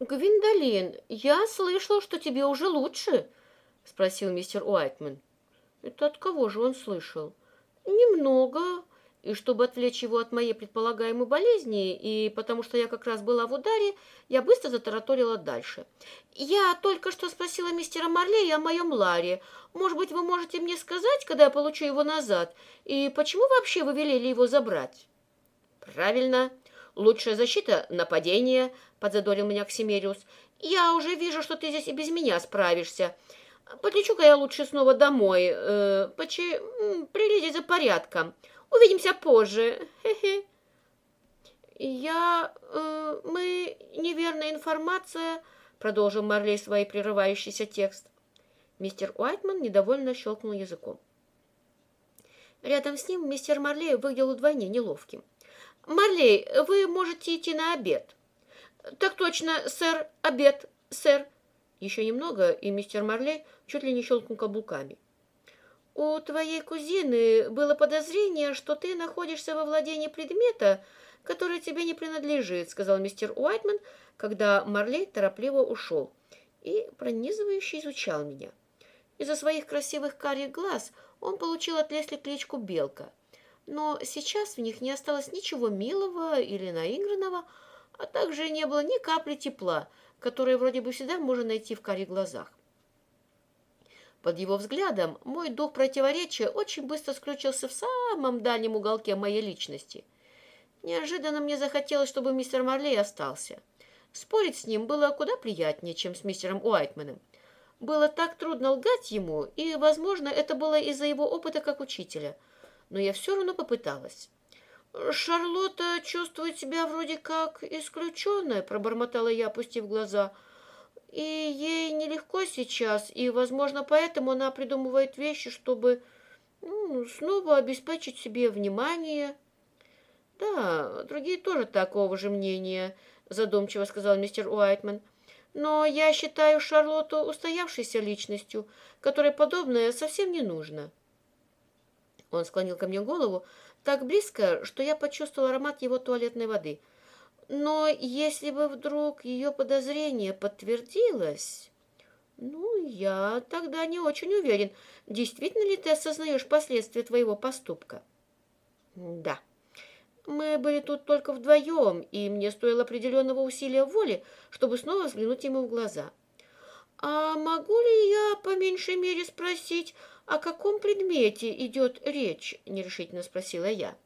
«Гвиндолин, я слышал, что тебе уже лучше», — спросил мистер Уайтман. «Это от кого же он слышал?» «Немного. И чтобы отвлечь его от моей предполагаемой болезни, и потому что я как раз была в ударе, я быстро затараторила дальше. Я только что спросила мистера Марлея о моем Ларе. Может быть, вы можете мне сказать, когда я получу его назад, и почему вообще вы велели его забрать?» «Правильно. Лучшая защита — нападение», — подзадорил меня Ксимериус. «Я уже вижу, что ты здесь и без меня справишься. Подлечу-ка я лучше снова домой. Э, почи... Приглядеть за порядком. Увидимся позже. Хе-хе». «Я... Э, мы... Неверная информация...» — продолжил Марлей свой прерывающийся текст. Мистер Уайтман недовольно щелкнул языком. Рядом с ним мистер Марлей выглядел вдвойне неловким. «Марлей, вы можете идти на обед». «Так точно, сэр, обед, сэр». Еще немного, и мистер Марлей чуть ли не щелкнул каблуками. «У твоей кузины было подозрение, что ты находишься во владении предмета, который тебе не принадлежит», сказал мистер Уайтман, когда Марлей торопливо ушел и пронизывающе изучал меня. Из-за своих красивых карих глаз он получил от Лесли кличку Белка – но сейчас в них не осталось ничего милого или наигранного, а также не было ни капли тепла, которое вроде бы всегда можно найти в карих глазах. Под его взглядом мой дух противоречия очень быстро скрючился в самом дальнем уголке моей личности. Неожиданно мне захотелось, чтобы мистер Марлей остался. Спорить с ним было куда приятнее, чем с мистером Уайтманом. Было так трудно лгать ему, и, возможно, это было из-за его опыта как учителя – но я все равно попыталась. «Шарлотта чувствует себя вроде как исключенная», — пробормотала я, опустив глаза. «И ей нелегко сейчас, и, возможно, поэтому она придумывает вещи, чтобы ну, снова обеспечить себе внимание». «Да, другие тоже такого же мнения», — задумчиво сказал мистер Уайтман. «Но я считаю Шарлотту устоявшейся личностью, которой подобное совсем не нужно». Он склонил ко мне голову так близко, что я почувствовал аромат его туалетной воды. Но если бы вдруг ее подозрение подтвердилось... Ну, я тогда не очень уверен, действительно ли ты осознаешь последствия твоего поступка. Да, мы были тут только вдвоем, и мне стоило определенного усилия воли, чтобы снова взглянуть ему в глаза. А могу ли я по меньшей мере спросить, «О каком предмете идет речь?» – нерешительно спросила я.